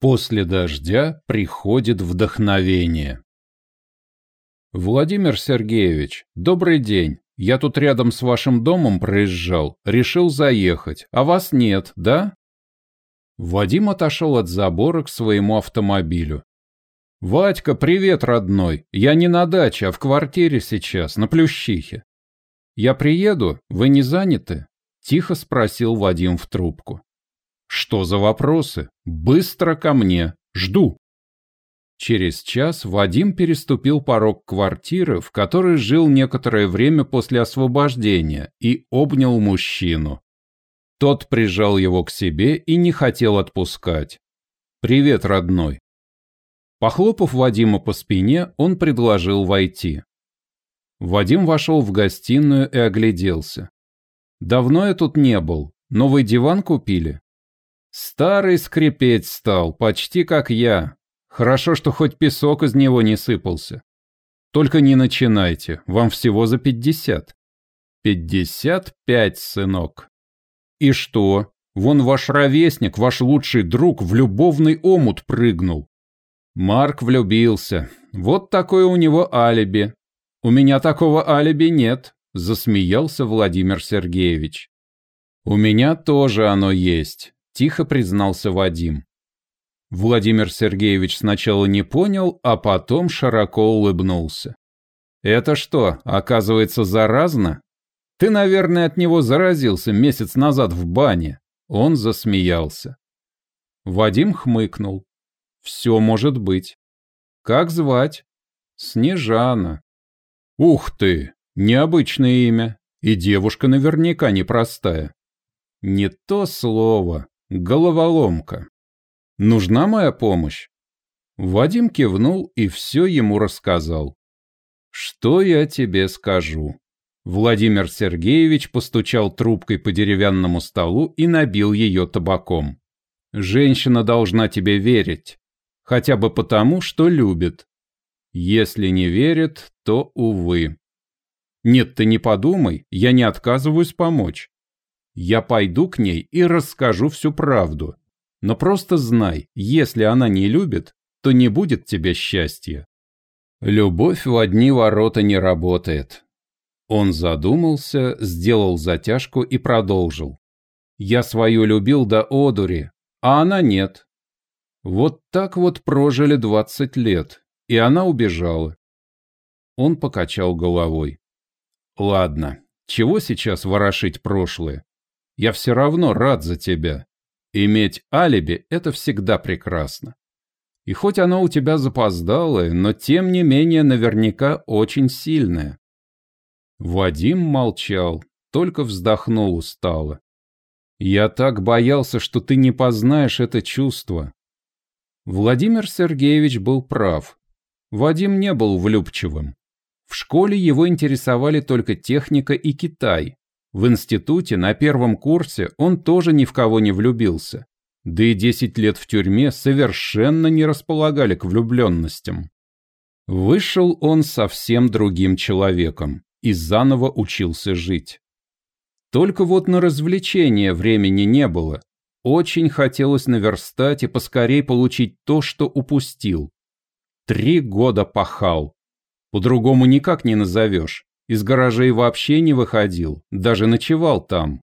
После дождя приходит вдохновение. Владимир Сергеевич, добрый день. Я тут рядом с вашим домом проезжал, решил заехать, а вас нет, да? Вадим отошел от забора к своему автомобилю. «Вадька, привет, родной. Я не на даче, а в квартире сейчас, на Плющихе. Я приеду, вы не заняты?» Тихо спросил Вадим в трубку. Что за вопросы? Быстро ко мне. Жду. Через час Вадим переступил порог квартиры, в которой жил некоторое время после освобождения, и обнял мужчину. Тот прижал его к себе и не хотел отпускать. «Привет, родной». Похлопав Вадима по спине, он предложил войти. Вадим вошел в гостиную и огляделся. «Давно я тут не был. Новый диван купили?» Старый скрипеть стал, почти как я. Хорошо, что хоть песок из него не сыпался. Только не начинайте, вам всего за пятьдесят. Пятьдесят пять, сынок. И что? Вон ваш ровесник, ваш лучший друг, в любовный омут прыгнул. Марк влюбился. Вот такое у него алиби. У меня такого алиби нет, засмеялся Владимир Сергеевич. У меня тоже оно есть. — тихо признался Вадим. Владимир Сергеевич сначала не понял, а потом широко улыбнулся. «Это что, оказывается, заразно? Ты, наверное, от него заразился месяц назад в бане». Он засмеялся. Вадим хмыкнул. «Все может быть. Как звать?» «Снежана». «Ух ты! Необычное имя. И девушка наверняка непростая». «Не то слово», Головоломка. Нужна моя помощь? Вадим кивнул и все ему рассказал. Что я тебе скажу? Владимир Сергеевич постучал трубкой по деревянному столу и набил ее табаком. Женщина должна тебе верить. Хотя бы потому, что любит. Если не верит, то увы. Нет, ты не подумай, я не отказываюсь помочь. Я пойду к ней и расскажу всю правду. Но просто знай, если она не любит, то не будет тебе счастья. Любовь в одни ворота не работает. Он задумался, сделал затяжку и продолжил. Я свою любил до одури, а она нет. Вот так вот прожили двадцать лет, и она убежала. Он покачал головой. Ладно, чего сейчас ворошить прошлое? Я все равно рад за тебя. Иметь алиби – это всегда прекрасно. И хоть оно у тебя запоздалое, но тем не менее наверняка очень сильное. Вадим молчал, только вздохнул устало. Я так боялся, что ты не познаешь это чувство. Владимир Сергеевич был прав. Вадим не был влюбчивым. В школе его интересовали только техника и Китай, в институте на первом курсе он тоже ни в кого не влюбился. Да и 10 лет в тюрьме совершенно не располагали к влюбленностям. Вышел он совсем другим человеком и заново учился жить. Только вот на развлечения времени не было. Очень хотелось наверстать и поскорей получить то, что упустил. Три года пахал. По-другому никак не назовешь. Из гаражей вообще не выходил, даже ночевал там.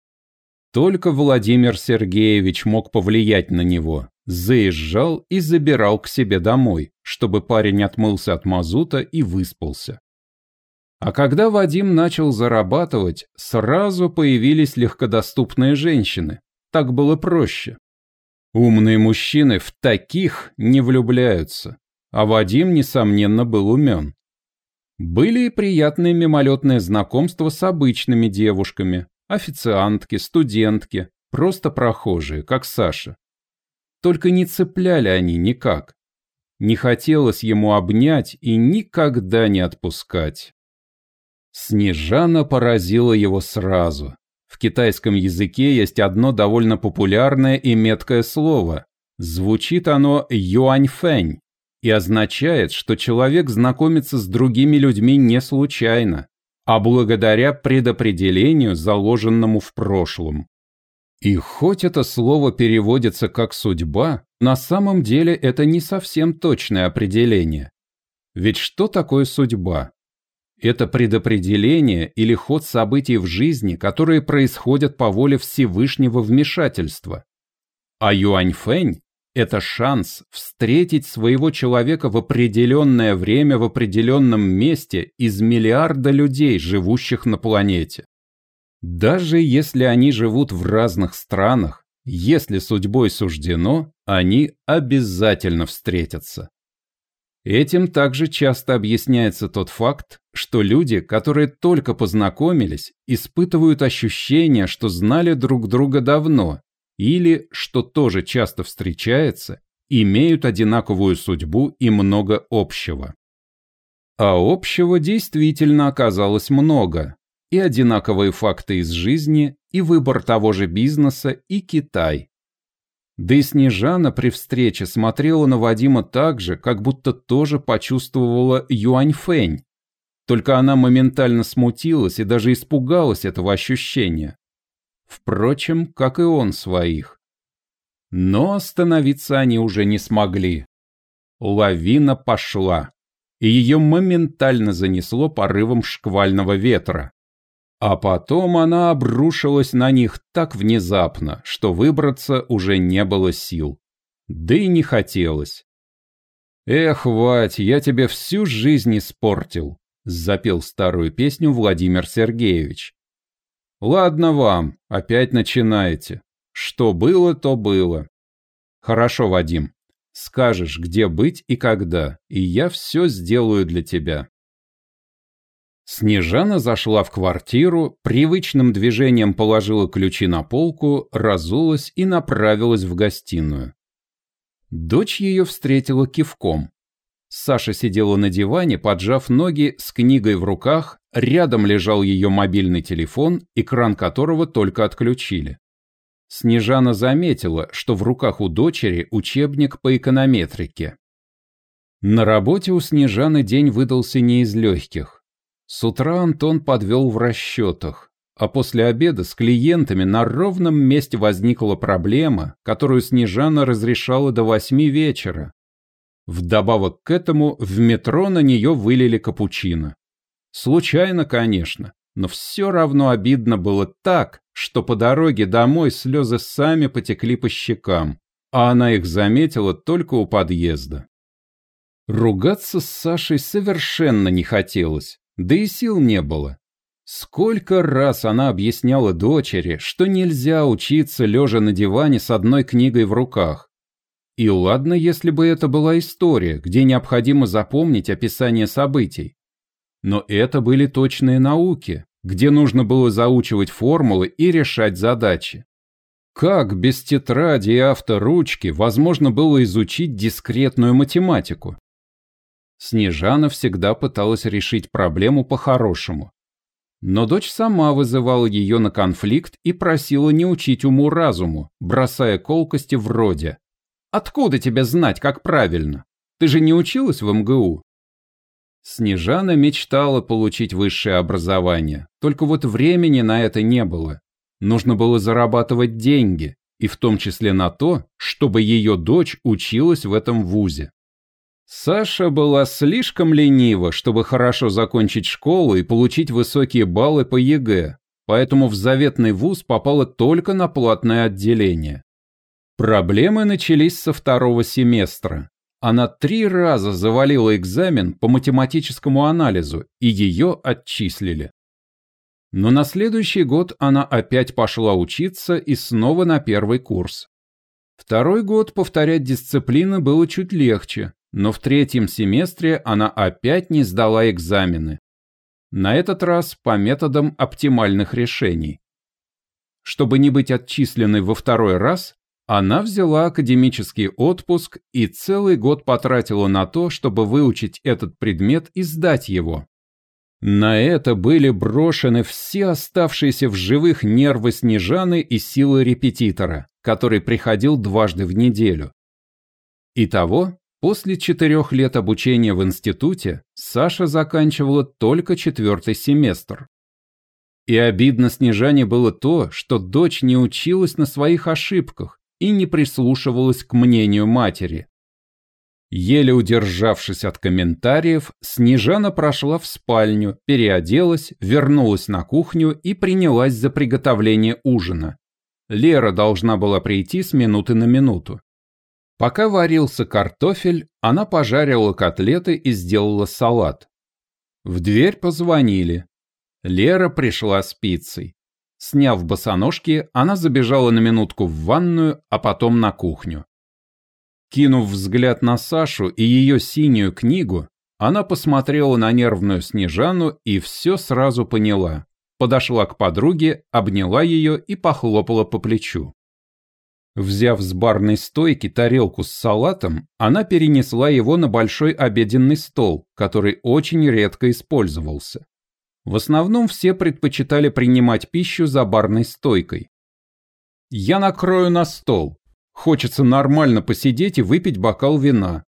Только Владимир Сергеевич мог повлиять на него. Заезжал и забирал к себе домой, чтобы парень отмылся от мазута и выспался. А когда Вадим начал зарабатывать, сразу появились легкодоступные женщины. Так было проще. Умные мужчины в таких не влюбляются. А Вадим, несомненно, был умен. Были и приятные мимолетные знакомства с обычными девушками, официантки, студентки, просто прохожие, как Саша. Только не цепляли они никак. Не хотелось ему обнять и никогда не отпускать. Снежана поразила его сразу. В китайском языке есть одно довольно популярное и меткое слово. Звучит оно «юаньфэнь», и означает, что человек знакомится с другими людьми не случайно, а благодаря предопределению, заложенному в прошлом. И хоть это слово переводится как «судьба», На самом деле это не совсем точное определение. Ведь что такое судьба? Это предопределение или ход событий в жизни, которые происходят по воле Всевышнего вмешательства. А Юаньфэнь – это шанс встретить своего человека в определенное время в определенном месте из миллиарда людей, живущих на планете. Даже если они живут в разных странах, если судьбой суждено, они обязательно встретятся. Этим также часто объясняется тот факт, что люди, которые только познакомились, испытывают ощущение, что знали друг друга давно, или, что тоже часто встречается, имеют одинаковую судьбу и много общего. А общего действительно оказалось много, и одинаковые факты из жизни, и выбор того же бизнеса, и Китай. Да и Снежана при встрече смотрела на Вадима так же, как будто тоже почувствовала Юаньфэнь. Только она моментально смутилась и даже испугалась этого ощущения. Впрочем, как и он своих. Но остановиться они уже не смогли. Лавина пошла, и ее моментально занесло порывом шквального ветра. А потом она обрушилась на них так внезапно, что выбраться уже не было сил. Да и не хотелось. «Эх, Вать, я тебе всю жизнь испортил», — запел старую песню Владимир Сергеевич. «Ладно вам, опять начинаете. Что было, то было. Хорошо, Вадим, скажешь, где быть и когда, и я все сделаю для тебя». Снежана зашла в квартиру, привычным движением положила ключи на полку, разулась и направилась в гостиную. Дочь ее встретила кивком. Саша сидела на диване, поджав ноги, с книгой в руках, рядом лежал ее мобильный телефон, экран которого только отключили. Снежана заметила, что в руках у дочери учебник по эконометрике. На работе у Снежаны день выдался не из легких. С утра Антон подвел в расчетах, а после обеда с клиентами на ровном месте возникла проблема, которую Снежана разрешала до восьми вечера. Вдобавок к этому в метро на нее вылили капучино. Случайно, конечно, но все равно обидно было так, что по дороге домой слезы сами потекли по щекам, а она их заметила только у подъезда. Ругаться с Сашей совершенно не хотелось, да и сил не было. Сколько раз она объясняла дочери, что нельзя учиться лежа на диване с одной книгой в руках. И ладно, если бы это была история, где необходимо запомнить описание событий. Но это были точные науки, где нужно было заучивать формулы и решать задачи. Как без тетради и авторучки возможно было изучить дискретную математику? Снежана всегда пыталась решить проблему по-хорошему. Но дочь сама вызывала ее на конфликт и просила не учить уму-разуму, бросая колкости вроде «Откуда тебе знать, как правильно? Ты же не училась в МГУ?» Снежана мечтала получить высшее образование, только вот времени на это не было. Нужно было зарабатывать деньги, и в том числе на то, чтобы ее дочь училась в этом вузе. Саша была слишком ленива, чтобы хорошо закончить школу и получить высокие баллы по ЕГЭ, поэтому в заветный вуз попала только на платное отделение. Проблемы начались со второго семестра. Она три раза завалила экзамен по математическому анализу, и ее отчислили. Но на следующий год она опять пошла учиться и снова на первый курс. Второй год повторять дисциплины было чуть легче, но в третьем семестре она опять не сдала экзамены. На этот раз по методам оптимальных решений. Чтобы не быть отчисленной во второй раз, она взяла академический отпуск и целый год потратила на то, чтобы выучить этот предмет и сдать его. На это были брошены все оставшиеся в живых нервы Снежаны и силы репетитора, который приходил дважды в неделю. Итого, После четырех лет обучения в институте Саша заканчивала только четвертый семестр. И обидно Снежане было то, что дочь не училась на своих ошибках и не прислушивалась к мнению матери. Еле удержавшись от комментариев, Снежана прошла в спальню, переоделась, вернулась на кухню и принялась за приготовление ужина. Лера должна была прийти с минуты на минуту. Пока варился картофель, она пожарила котлеты и сделала салат. В дверь позвонили. Лера пришла с пиццей. Сняв босоножки, она забежала на минутку в ванную, а потом на кухню. Кинув взгляд на Сашу и ее синюю книгу, она посмотрела на нервную Снежану и все сразу поняла. Подошла к подруге, обняла ее и похлопала по плечу. Взяв с барной стойки тарелку с салатом, она перенесла его на большой обеденный стол, который очень редко использовался. В основном все предпочитали принимать пищу за барной стойкой. «Я накрою на стол», Хочется нормально посидеть и выпить бокал вина.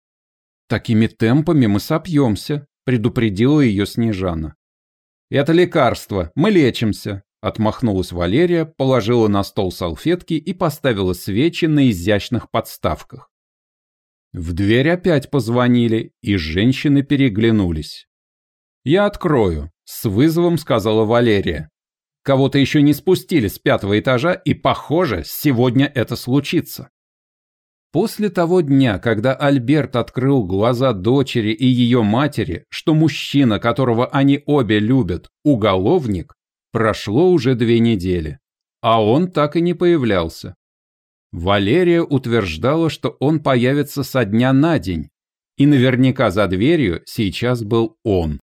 Такими темпами мы сопьемся, предупредила ее Снежана. Это лекарство, мы лечимся, отмахнулась Валерия, положила на стол салфетки и поставила свечи на изящных подставках. В дверь опять позвонили, и женщины переглянулись. «Я открою», — с вызовом сказала Валерия. «Кого-то еще не спустили с пятого этажа, и, похоже, сегодня это случится». После того дня, когда Альберт открыл глаза дочери и ее матери, что мужчина, которого они обе любят, уголовник, прошло уже две недели, а он так и не появлялся. Валерия утверждала, что он появится со дня на день, и наверняка за дверью сейчас был он.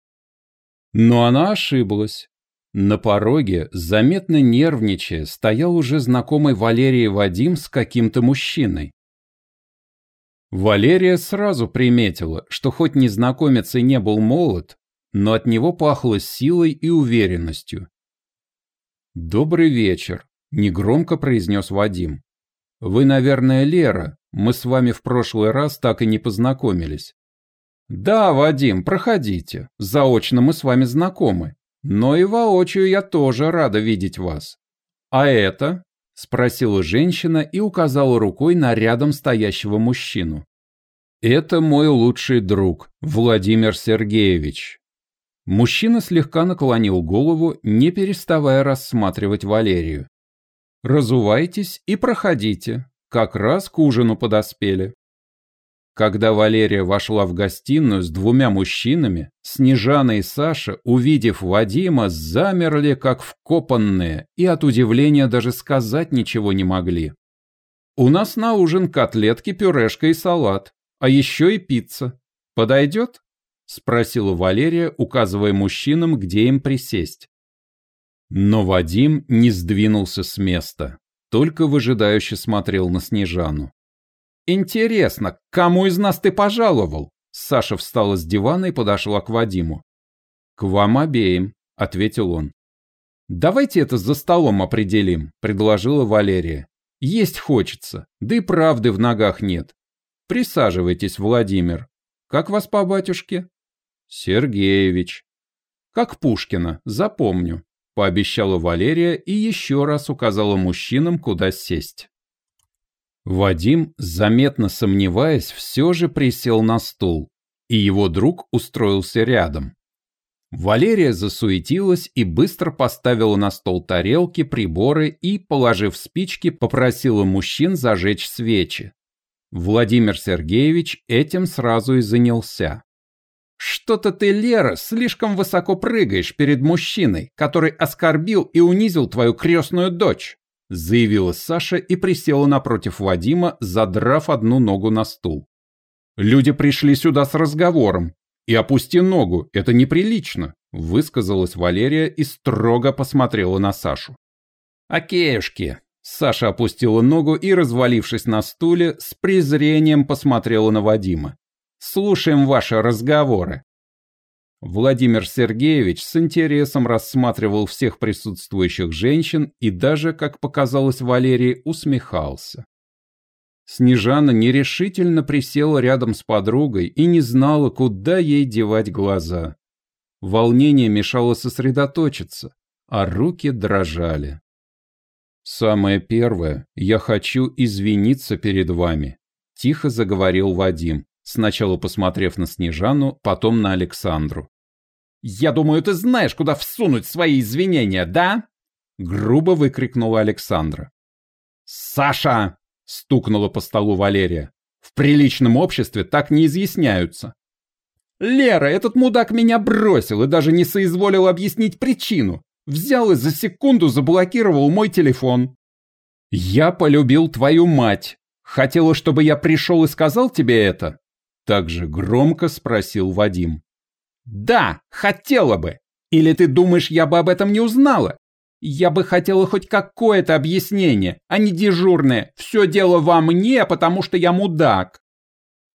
Но она ошиблась. На пороге, заметно нервничая, стоял уже знакомый Валерии Вадим с каким-то мужчиной. Валерия сразу приметила, что хоть незнакомец и не был молод, но от него пахло силой и уверенностью. «Добрый вечер», — негромко произнес Вадим. «Вы, наверное, Лера, мы с вами в прошлый раз так и не познакомились». «Да, Вадим, проходите, заочно мы с вами знакомы, но и воочию я тоже рада видеть вас. А это?» Спросила женщина и указала рукой на рядом стоящего мужчину. «Это мой лучший друг, Владимир Сергеевич». Мужчина слегка наклонил голову, не переставая рассматривать Валерию. «Разувайтесь и проходите, как раз к ужину подоспели». Когда Валерия вошла в гостиную с двумя мужчинами, Снежана и Саша, увидев Вадима, замерли как вкопанные и от удивления даже сказать ничего не могли. «У нас на ужин котлетки, пюрешка и салат, а еще и пицца. Подойдет?» – спросила Валерия, указывая мужчинам, где им присесть. Но Вадим не сдвинулся с места, только выжидающе смотрел на Снежану. «Интересно, кому из нас ты пожаловал?» Саша встала с дивана и подошла к Вадиму. «К вам обеим», — ответил он. «Давайте это за столом определим», — предложила Валерия. «Есть хочется, да и правды в ногах нет. Присаживайтесь, Владимир. Как вас по батюшке?» «Сергеевич». «Как Пушкина, запомню», — пообещала Валерия и еще раз указала мужчинам, куда сесть. Вадим, заметно сомневаясь, все же присел на стул, и его друг устроился рядом. Валерия засуетилась и быстро поставила на стол тарелки, приборы и, положив спички, попросила мужчин зажечь свечи. Владимир Сергеевич этим сразу и занялся. «Что-то ты, Лера, слишком высоко прыгаешь перед мужчиной, который оскорбил и унизил твою крестную дочь заявила Саша и присела напротив Вадима, задрав одну ногу на стул. «Люди пришли сюда с разговором. И опусти ногу, это неприлично», высказалась Валерия и строго посмотрела на Сашу. «Окейушки». Саша опустила ногу и, развалившись на стуле, с презрением посмотрела на Вадима. «Слушаем ваши разговоры». Владимир Сергеевич с интересом рассматривал всех присутствующих женщин и даже, как показалось Валерии, усмехался. Снежана нерешительно присела рядом с подругой и не знала, куда ей девать глаза. Волнение мешало сосредоточиться, а руки дрожали. «Самое первое, я хочу извиниться перед вами», – тихо заговорил Вадим, сначала посмотрев на Снежану, потом на Александру. «Я думаю, ты знаешь, куда всунуть свои извинения, да?» – грубо выкрикнула Александра. «Саша!» – стукнула по столу Валерия. «В приличном обществе так не изъясняются». «Лера, этот мудак меня бросил и даже не соизволил объяснить причину. Взял и за секунду заблокировал мой телефон». «Я полюбил твою мать. Хотела, чтобы я пришел и сказал тебе это?» Также громко спросил Вадим. «Да, хотела бы. Или ты думаешь, я бы об этом не узнала? Я бы хотела хоть какое-то объяснение, а не дежурное. Все дело во мне, потому что я мудак».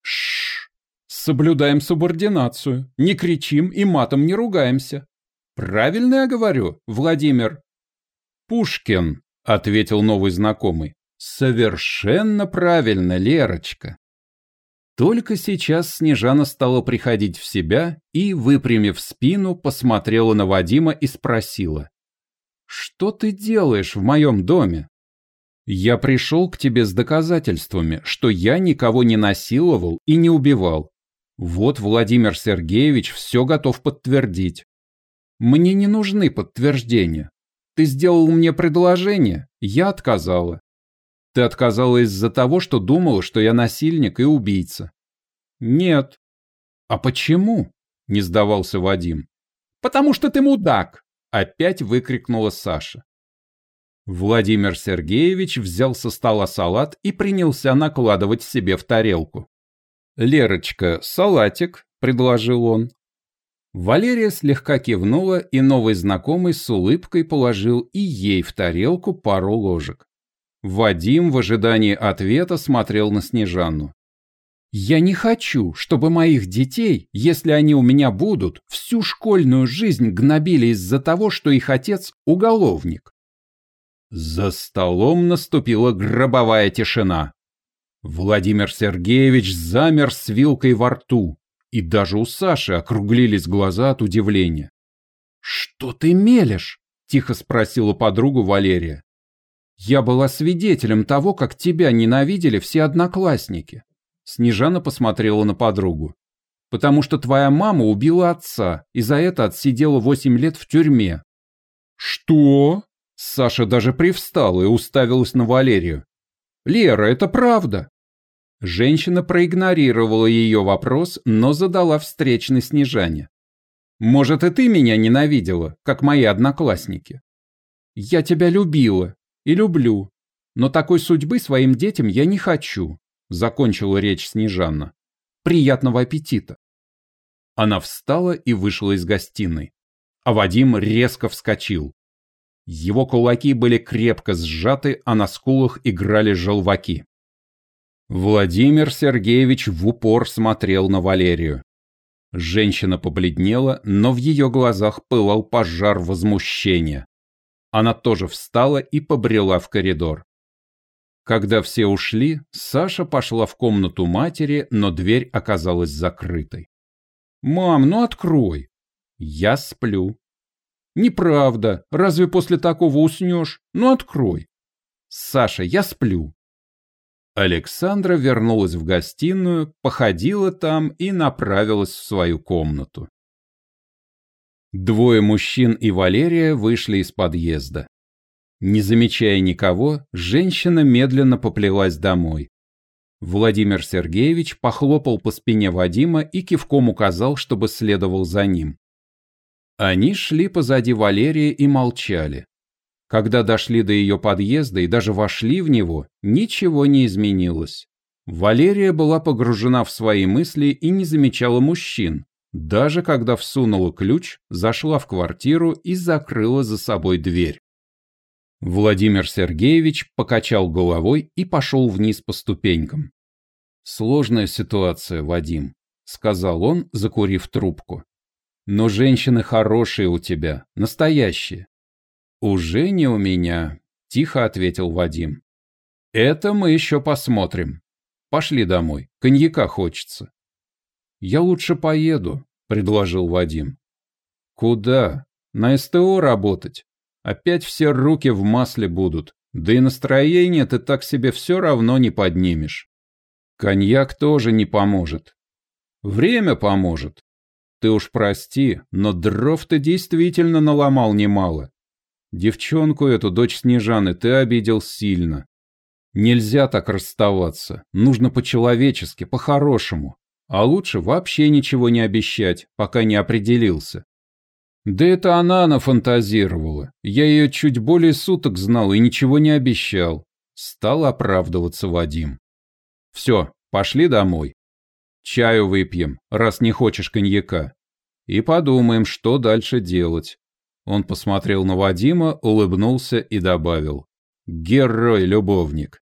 Шш. Соблюдаем субординацию, не кричим и матом не ругаемся. Правильно я говорю, Владимир? Пушкин, ответил новый знакомый. Совершенно правильно, Лерочка. Только сейчас Снежана стала приходить в себя и, выпрямив спину, посмотрела на Вадима и спросила. «Что ты делаешь в моем доме?» «Я пришел к тебе с доказательствами, что я никого не насиловал и не убивал. Вот Владимир Сергеевич все готов подтвердить. Мне не нужны подтверждения. Ты сделал мне предложение, я отказала. Ты отказала из-за того, что думала, что я насильник и убийца. Нет. А почему? Не сдавался Вадим. Потому что ты мудак! Опять выкрикнула Саша. Владимир Сергеевич взял со стола салат и принялся накладывать себе в тарелку. «Лерочка, салатик», — предложил он. Валерия слегка кивнула, и новый знакомый с улыбкой положил и ей в тарелку пару ложек. Вадим в ожидании ответа смотрел на Снежанну. «Я не хочу, чтобы моих детей, если они у меня будут, всю школьную жизнь гнобили из-за того, что их отец – уголовник». За столом наступила гробовая тишина. Владимир Сергеевич замер с вилкой во рту, и даже у Саши округлились глаза от удивления. «Что ты мелешь?» – тихо спросила подругу Валерия. Я была свидетелем того, как тебя ненавидели все одноклассники. Снежана посмотрела на подругу. Потому что твоя мама убила отца и за это отсидела восемь лет в тюрьме. Что? Саша даже привстала и уставилась на Валерию. Лера, это правда. Женщина проигнорировала ее вопрос, но задала встречный Снежане. Может, и ты меня ненавидела, как мои одноклассники? Я тебя любила, и люблю. Но такой судьбы своим детям я не хочу», — закончила речь Снежанна. «Приятного аппетита». Она встала и вышла из гостиной. А Вадим резко вскочил. Его кулаки были крепко сжаты, а на скулах играли желваки. Владимир Сергеевич в упор смотрел на Валерию. Женщина побледнела, но в ее глазах пылал пожар возмущения. Она тоже встала и побрела в коридор. Когда все ушли, Саша пошла в комнату матери, но дверь оказалась закрытой. «Мам, ну открой!» «Я сплю». «Неправда. Разве после такого уснешь? Ну открой». «Саша, я сплю». Александра вернулась в гостиную, походила там и направилась в свою комнату. Двое мужчин и Валерия вышли из подъезда. Не замечая никого, женщина медленно поплелась домой. Владимир Сергеевич похлопал по спине Вадима и кивком указал, чтобы следовал за ним. Они шли позади Валерии и молчали. Когда дошли до ее подъезда и даже вошли в него, ничего не изменилось. Валерия была погружена в свои мысли и не замечала мужчин, даже когда всунула ключ, зашла в квартиру и закрыла за собой дверь. Владимир Сергеевич покачал головой и пошел вниз по ступенькам. «Сложная ситуация, Вадим», — сказал он, закурив трубку. «Но женщины хорошие у тебя, настоящие». «Уже не у меня», — тихо ответил Вадим. «Это мы еще посмотрим. Пошли домой, коньяка хочется». «Я лучше поеду», — предложил Вадим. «Куда? На СТО работать. Опять все руки в масле будут. Да и настроение ты так себе все равно не поднимешь. Коньяк тоже не поможет. Время поможет. Ты уж прости, но дров ты действительно наломал немало. Девчонку эту, дочь Снежаны, ты обидел сильно. Нельзя так расставаться. Нужно по-человечески, по-хорошему. А лучше вообще ничего не обещать, пока не определился. Да это она нафантазировала. Я ее чуть более суток знал и ничего не обещал. Стал оправдываться Вадим. Все, пошли домой. Чаю выпьем, раз не хочешь коньяка. И подумаем, что дальше делать. Он посмотрел на Вадима, улыбнулся и добавил. Герой-любовник.